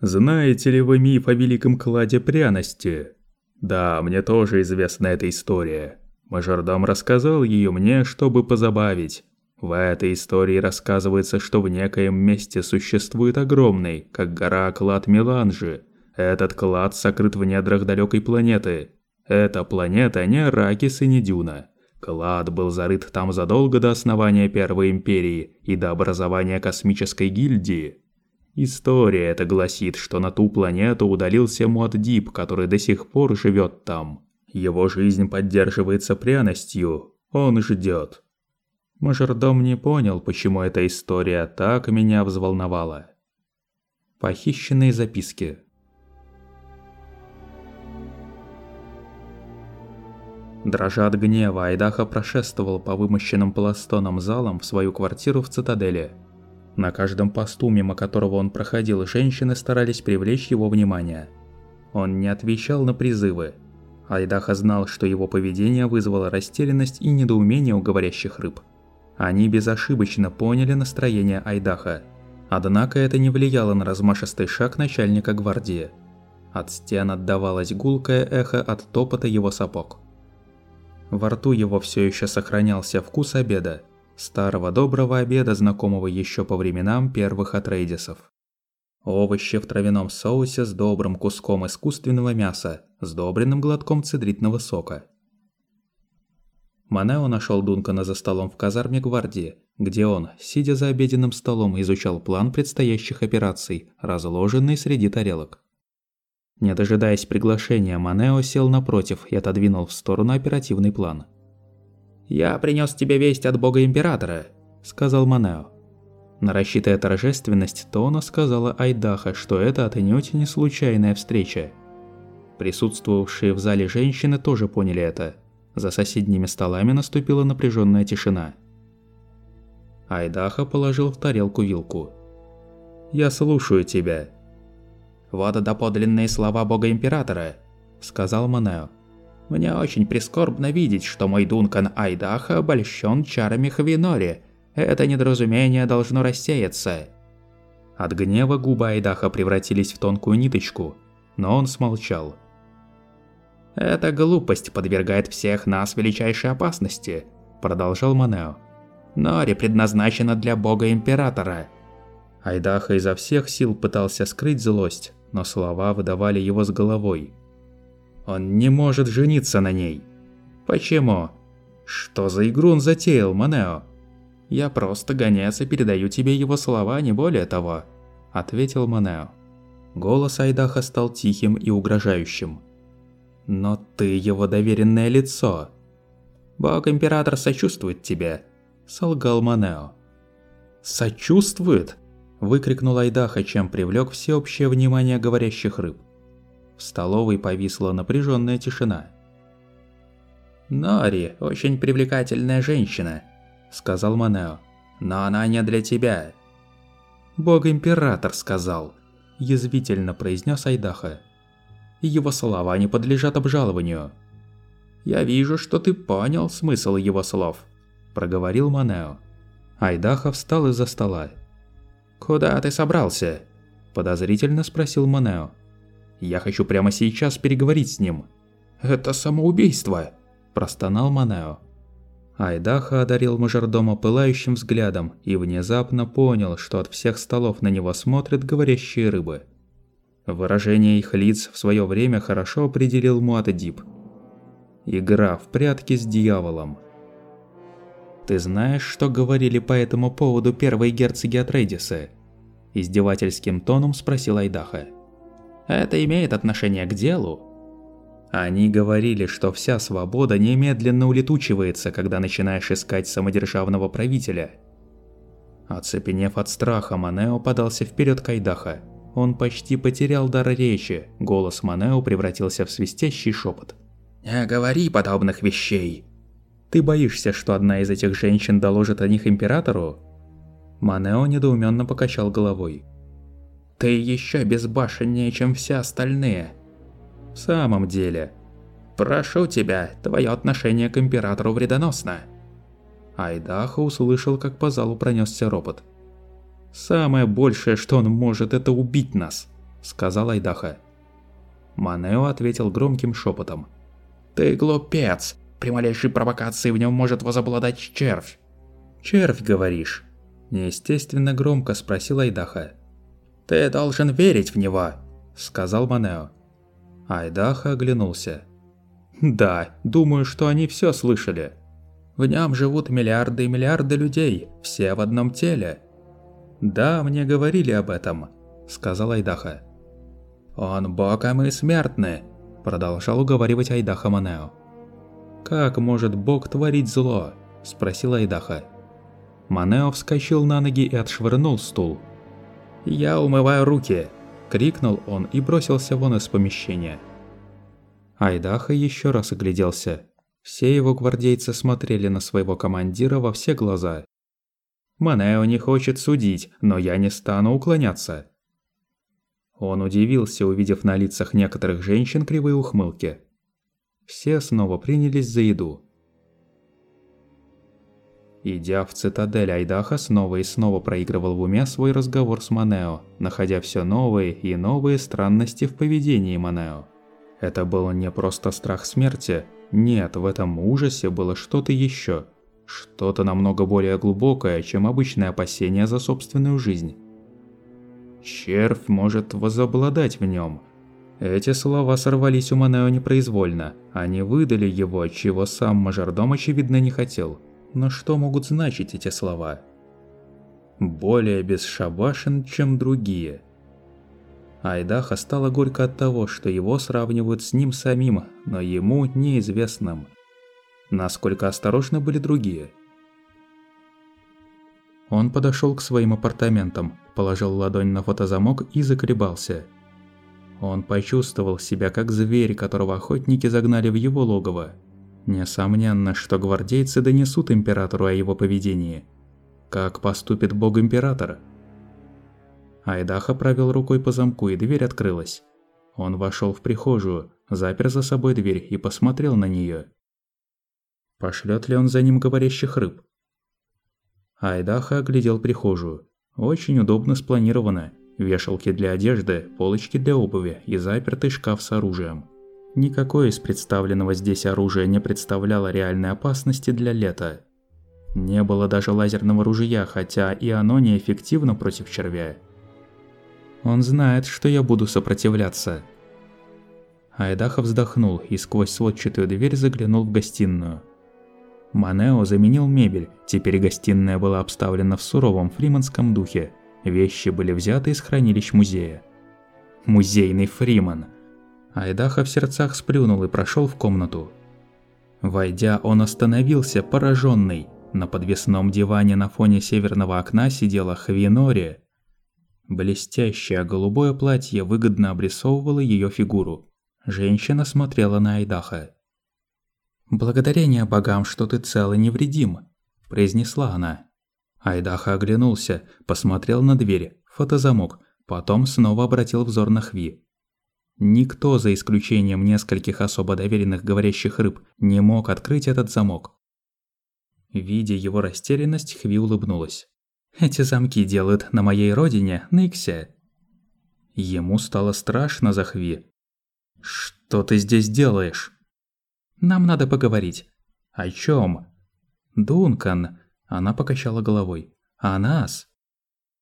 Знаете ли вы миф о великом кладе пряности? Да, мне тоже известна эта история. Мажордом рассказал ее мне, чтобы позабавить. В этой истории рассказывается, что в некоем месте существует огромный, как гора, клад Меланжи. Этот клад сокрыт в недрах далекой планеты. Эта планета не Аракис и не Дюна. Клад был зарыт там задолго до основания Первой Империи и до образования космической гильдии. История эта гласит, что на ту планету удалился Муаддиб, который до сих пор живет там. Его жизнь поддерживается пряностью. Он ждет. Мажордом не понял, почему эта история так меня взволновала. Похищенные записки. Дрожа от гнева, Айдаха прошествовал по вымощенным пластоном залам в свою квартиру в цитадели. На каждом посту, мимо которого он проходил, женщины старались привлечь его внимание. Он не отвечал на призывы. Айдаха знал, что его поведение вызвало растерянность и недоумение у говорящих рыб. Они безошибочно поняли настроение Айдаха. Однако это не влияло на размашистый шаг начальника гвардии. От стен отдавалось гулкое эхо от топота его сапог. Во рту его все еще сохранялся вкус обеда. Старого доброго обеда, знакомого еще по временам первых Атрейдисов. Овощи в травяном соусе с добрым куском искусственного мяса, с добренным глотком цедритного сока. Манео нашел Дункана за столом в казарме гвардии, где он, сидя за обеденным столом, изучал план предстоящих операций, разложенный среди тарелок. Не дожидаясь приглашения, Манео сел напротив и отодвинул в сторону оперативный план. «Я принес тебе весть от бога Императора», – сказал Манео. Нарасчитая торжественность, Тона сказала Айдаха, что это отнюдь не случайная встреча. Присутствовавшие в зале женщины тоже поняли это. За соседними столами наступила напряженная тишина. Айдаха положил в тарелку вилку. «Я слушаю тебя», «Вот доподлинные слова бога Императора», — сказал Манео. «Мне очень прискорбно видеть, что мой Дункан Айдаха обольщен чарами Хавинори. Это недоразумение должно рассеяться». От гнева губы Айдаха превратились в тонкую ниточку, но он смолчал. «Эта глупость подвергает всех нас величайшей опасности», – продолжал Манео. «Нори предназначена для бога Императора». Айдаха изо всех сил пытался скрыть злость, но слова выдавали его с головой. Он не может жениться на ней. Почему? Что за игру он затеял, Манео? Я просто гонец передаю тебе его слова, не более того, ответил Манео. Голос Айдаха стал тихим и угрожающим. Но ты его доверенное лицо. Бог-император сочувствует тебе, солгал Манео. Сочувствует? Выкрикнул Айдаха, чем привлек всеобщее внимание говорящих рыб. В столовой повисла напряженная тишина. «Нори – очень привлекательная женщина», – сказал Манео. «Но она не для тебя». «Бог-император сказал», – язвительно произнес Айдаха. «Его слова не подлежат обжалованию». «Я вижу, что ты понял смысл его слов», – проговорил Манео. Айдаха встал из-за стола. «Куда ты собрался?» – подозрительно спросил Манео. «Я хочу прямо сейчас переговорить с ним». «Это самоубийство!» – простонал Манео. Айдаха одарил мажордома пылающим взглядом и внезапно понял, что от всех столов на него смотрят говорящие рыбы. Выражение их лиц в свое время хорошо определил Муатадип. Игра в прятки с дьяволом – «Ты знаешь, что говорили по этому поводу первые герцоги Атрейдиса?» Издевательским тоном спросил Айдаха. «Это имеет отношение к делу?» Они говорили, что вся свобода немедленно улетучивается, когда начинаешь искать самодержавного правителя. Оцепенев от страха, Манео подался вперед к Айдаха. Он почти потерял дар речи, голос Манео превратился в свистящий шепот. «Не говори подобных вещей!» Ты боишься, что одна из этих женщин доложит о них императору? Манео недоуменно покачал головой. Ты еще безбашеннее, чем все остальные. В самом деле. Прошу тебя, твое отношение к императору вредоносно. Айдахо услышал, как по залу пронесся робот. «Самое большее, что он может, это убить нас», – сказал Айдаха. Манео ответил громким шепотом. «Ты глупец! При малейшей провокации в нем может возобладать червь!» «Червь, говоришь?» Неестественно громко спросил Айдаха. «Ты должен верить в него!» Сказал Манео. Айдаха оглянулся. «Да, думаю, что они все слышали. В нем живут миллиарды и миллиарды людей, все в одном теле». «Да, мне говорили об этом», — сказал Айдаха. «Он бог, а мы смертны», – продолжал уговаривать Айдаха Манео. «Как может бог творить зло?» – спросил Айдаха. Манео вскочил на ноги и отшвырнул стул. «Я умываю руки!» – крикнул он и бросился вон из помещения. Айдаха еще раз огляделся. Все его гвардейцы смотрели на своего командира во все глаза. «Манео не хочет судить, но я не стану уклоняться», он удивился, увидев на лицах некоторых женщин кривые ухмылки. Все снова принялись за еду. Идя в цитадель Айдаха, снова и снова проигрывал в уме свой разговор с Манео, находя все новые и новые странности в поведении Манео. Это был не просто страх смерти, нет, в этом ужасе было что-то еще, что-то намного более глубокое, чем обычное опасение за собственную жизнь. Червь может возобладать в нем. Эти слова сорвались у Манео непроизвольно. Они выдали его, чего сам мажордом очевидно не хотел. Но что могут значить эти слова? Более бесшабашен, чем другие. Айдаха стало горько от того, что его сравнивают с ним самим, но ему неизвестным. Насколько осторожны были другие – он подошел к своим апартаментам, положил ладонь на фотозамок и заколебался. Он почувствовал себя как зверь, которого охотники загнали в его логово. Несомненно, что гвардейцы донесут императору о его поведении. Как поступит бог-император? Айдаха провел рукой по замку, и дверь открылась. Он вошел в прихожую, запер за собой дверь и посмотрел на нее. Пошлет ли он за ним говорящих рыб? Айдаха оглядел прихожую. Очень удобно спланировано. Вешалки для одежды, полочки для обуви и запертый шкаф с оружием. Никакое из представленного здесь оружия не представляло реальной опасности для лета. Не было даже лазерного ружья, хотя и оно неэффективно против червя. Он знает, что я буду сопротивляться. Айдаха вздохнул и сквозь сводчатую дверь заглянул в гостиную. Манео заменил мебель, теперь гостиная была обставлена в суровом фриманском духе. Вещи были взяты из хранилищ музея. Музейный Фриман. Айдаха в сердцах сплюнул и прошел в комнату. Войдя, он остановился, пораженный. На подвесном диване на фоне северного окна сидела Хвинори. Блестящее голубое платье выгодно обрисовывало ее фигуру. Женщина смотрела на Айдаха. «Благодарение богам, что ты цел и невредим», – произнесла она. Айдаха оглянулся, посмотрел на дверь, фотозамок, потом снова обратил взор на Хви. Никто, за исключением нескольких особо доверенных говорящих рыб, не мог открыть этот замок. Видя его растерянность, Хви улыбнулась. «Эти замки делают на моей родине, Никсе». Ему стало страшно за Хви. «Что ты здесь делаешь?» Нам надо поговорить. О чем? Дункан. Она покачала головой. О нас.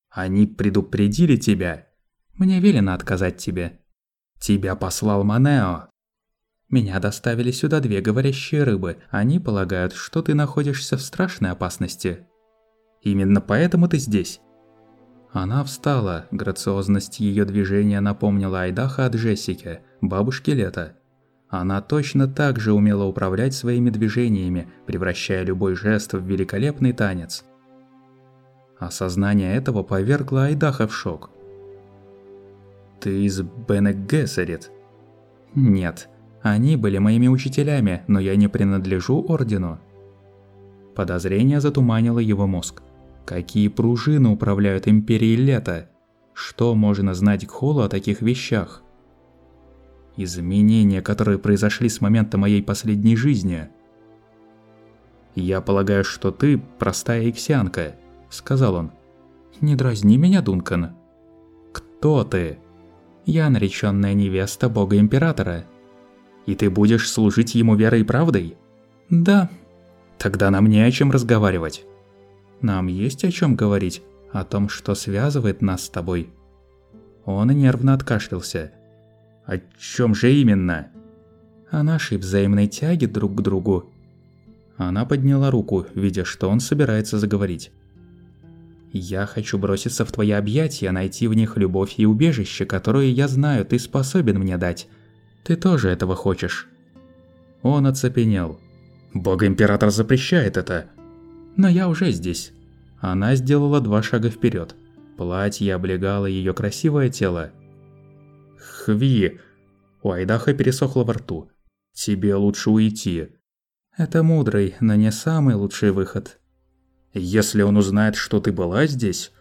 Они предупредили тебя. Мне велено отказать тебе. Тебя послал Манео. Меня доставили сюда две говорящие рыбы. Они полагают, что ты находишься в страшной опасности. Именно поэтому ты здесь. Она встала, грациозность ее движения напомнила Айдаха от Джессики, бабушки Лета. Она точно так же умела управлять своими движениями, превращая любой жест в великолепный танец. Осознание этого повергло Айдаха в шок. «Ты из Бенек Гессерит?» «Нет, они были моими учителями, но я не принадлежу Ордену». Подозрение затуманило его мозг. Какие пружины управляют Империей Лета? Что можно знать Кхолу о таких вещах? Изменения, которые произошли с момента моей последней жизни. «Я полагаю, что ты простая иксианка», — сказал он. «Не дразни меня, Дункан». «Кто ты?» Я нареченная невеста бога императора. И ты будешь служить ему верой и правдой? Да. Тогда нам не о чем разговаривать. Нам есть о чем говорить, о том, что связывает нас с тобой. Он нервно откашлялся. О чем же именно? О нашей взаимной тяге друг к другу. Она подняла руку, видя, что он собирается заговорить. Я хочу броситься в твои объятия, найти в них любовь и убежище, которое я знаю, ты способен мне дать. Ты тоже этого хочешь. Он оцепенел. Бог-император запрещает это. Но я уже здесь. Она сделала два шага вперед. Платье облегало ее красивое тело. Хви. У Айдаха пересохло во рту. Тебе лучше уйти. Это мудрый, но не самый лучший выход. Если он узнает, что ты была здесь...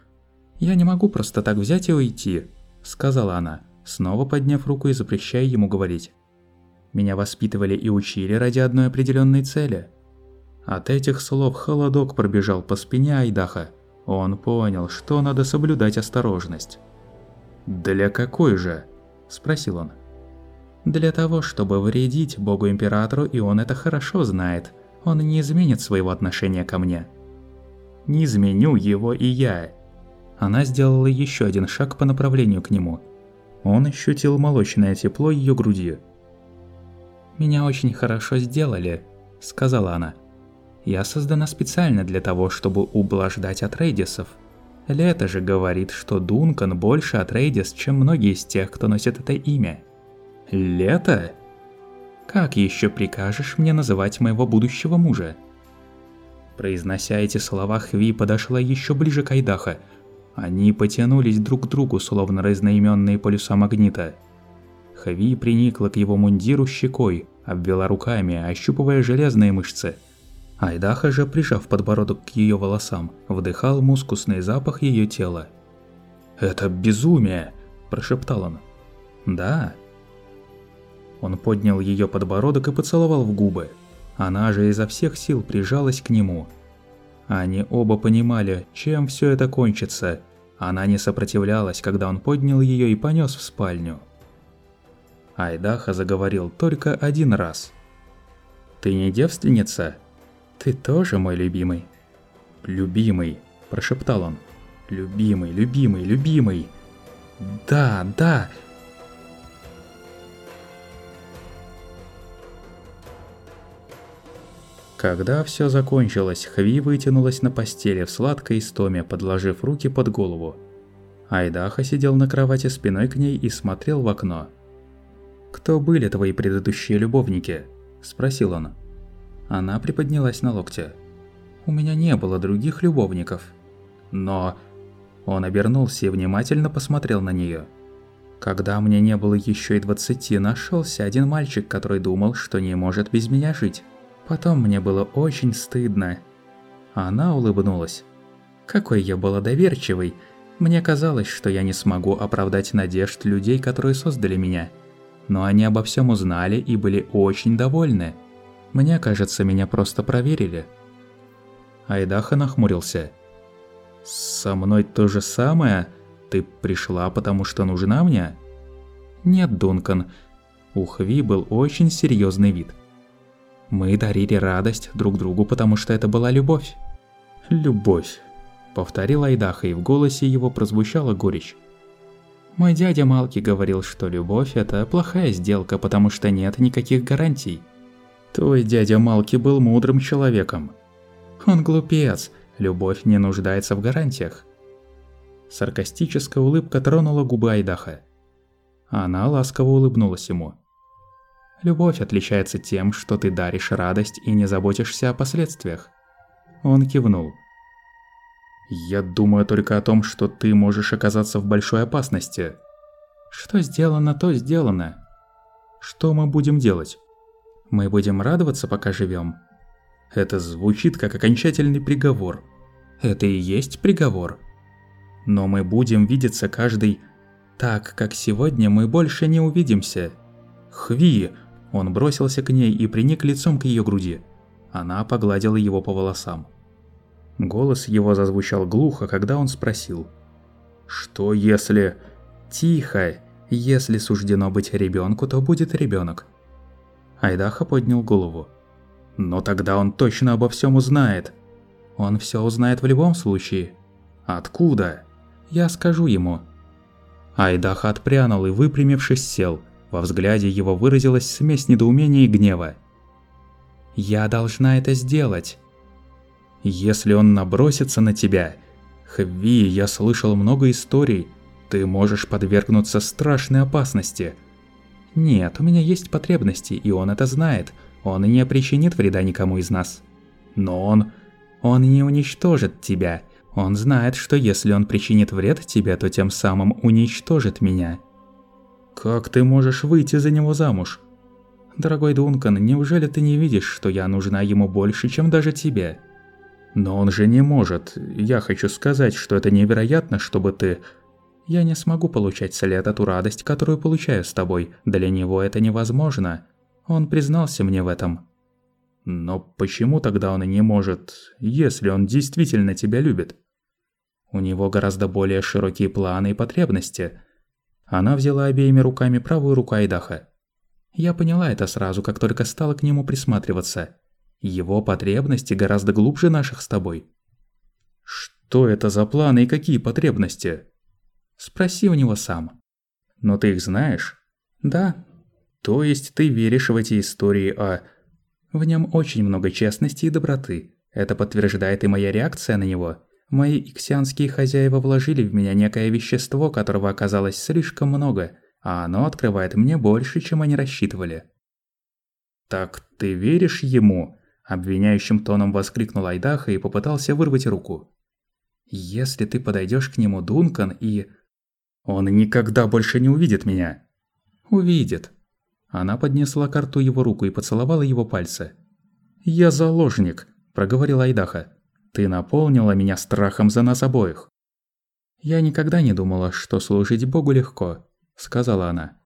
Я не могу просто так взять и уйти, сказала она, снова подняв руку и запрещая ему говорить. Меня воспитывали и учили ради одной определенной цели. От этих слов холодок пробежал по спине Айдаха. Он понял, что надо соблюдать осторожность. «Для какой же?» – спросил он. «Для того, чтобы вредить Богу-Императору, и он это хорошо знает. Он не изменит своего отношения ко мне», не изменю его и я. Она сделала еще один шаг по направлению к нему. Он ощутил молочное тепло ее груди. «Меня очень хорошо сделали», – сказала она. «Я создана специально для того, чтобы ублаждать Атрейдисов. Лето же говорит, что Дункан больше Атрейдис, чем многие из тех, кто носит это имя». «Лето?» «Как еще прикажешь мне называть моего будущего мужа?» Произнося эти слова, Хви подошла еще ближе к Айдаха. Они потянулись друг к другу, словно разноименные полюса магнита. Хви приникла к его мундиру щекой, обвела руками, ощупывая железные мышцы. Айдаха же, прижав подбородок к ее волосам, вдыхал мускусный запах ее тела. «Это безумие!» – прошептал он. «Да». Он поднял ее подбородок и поцеловал в губы. Она же изо всех сил прижалась к нему. Они оба понимали, чем все это кончится. Она не сопротивлялась, когда он поднял ее и понес в спальню. Айдаха заговорил только один раз. «Ты не девственница? Ты тоже мой любимый?» «Любимый», – прошептал он. «Любимый, любимый, любимый!» «Да, да!» Когда все закончилось, Хви вытянулась на постели в сладкой истоме, подложив руки под голову. Айдаха сидел на кровати спиной к ней и смотрел в окно. «Кто были твои предыдущие любовники?» – спросил он. Она приподнялась на локте. «У меня не было других любовников». «Но...» Он обернулся и внимательно посмотрел на нее. «Когда мне не было еще и двадцати, нашелся один мальчик, который думал, что не может без меня жить». Потом мне было очень стыдно. Она улыбнулась. Какой я была доверчивой. Мне казалось, что я не смогу оправдать надежд людей, которые создали меня. Но они обо всем узнали и были очень довольны. Мне кажется, меня просто проверили. Айдаха нахмурился. «Со мной то же самое? Ты пришла, потому что нужна мне?» «Нет, Дункан». У Хви был очень серьезный вид – мы дарили радость друг другу, потому что это была любовь. Любовь, повторил Айдаха, и в голосе его прозвучала горечь. Мой дядя Малки говорил, что любовь – это плохая сделка, потому что нет никаких гарантий. Твой дядя Малки был мудрым человеком. Он глупец, любовь не нуждается в гарантиях. Саркастическая улыбка тронула губы Айдаха. Она ласково улыбнулась ему. Любовь отличается тем, что ты даришь радость и не заботишься о последствиях. Он кивнул. Я думаю только о том, что ты можешь оказаться в большой опасности. Что сделано, то сделано. Что мы будем делать? Мы будем радоваться, пока живем. Это звучит как окончательный приговор. Это и есть приговор. Но мы будем видеться каждый так, как сегодня мы больше не увидимся. Хви, он бросился к ней и приник лицом к ее груди. Она погладила его по волосам. Голос его зазвучал глухо, когда он спросил. «Что если...» «Тихо! Если суждено быть ребенку, то будет ребенок. Айдаха поднял голову. Но тогда он точно обо всем узнает. Он все узнает в любом случае. Откуда? Я скажу ему. Айдаха отпрянул и, выпрямившись, сел. Во взгляде его выразилась смесь недоумения и гнева. «Я должна это сделать». «Если он набросится на тебя...» «Хви, я слышал много историй. Ты можешь подвергнуться страшной опасности». «Нет, у меня есть потребности, и он это знает. Он не причинит вреда никому из нас». «Но он...» «Он не уничтожит тебя. Он знает, что если он причинит вред тебе, то тем самым уничтожит меня». «Как ты можешь выйти за него замуж?» «Дорогой Дункан, неужели ты не видишь, что я нужна ему больше, чем даже тебе?» «Но он же не может. Я хочу сказать, что это невероятно, чтобы ты...» «Я не смогу получать след эту радость, которую получаю с тобой. Для него это невозможно. Он признался мне в этом». «Но почему тогда он и не может, если он действительно тебя любит?» «У него гораздо более широкие планы и потребности». Она взяла обеими руками правую руку Айдаха. Я поняла это сразу, как только стала к нему присматриваться. Его потребности гораздо глубже наших с тобой. Что это за планы и какие потребности? Спроси у него сам. Но ты их знаешь? Да. То есть ты веришь в эти истории о... В нем очень много честности и доброты. Это подтверждает и моя реакция на него. Мои иксианские хозяева вложили в меня некое вещество, которого оказалось слишком много, а оно открывает мне больше, чем они рассчитывали. «Так ты веришь ему?» Обвиняющим тоном воскликнул Айдаха и попытался вырвать руку. «Если ты подойдешь к нему, Дункан, и...» «Он никогда больше не увидит меня!» «Увидит!» Она поднесла к рту его руку и поцеловала его пальцы. «Я заложник!» – проговорил Айдаха. «Ты наполнила меня страхом за нас обоих!» «Я никогда не думала, что служить Богу легко», – сказала она.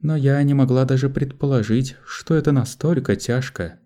«Но я не могла даже предположить, что это настолько тяжко».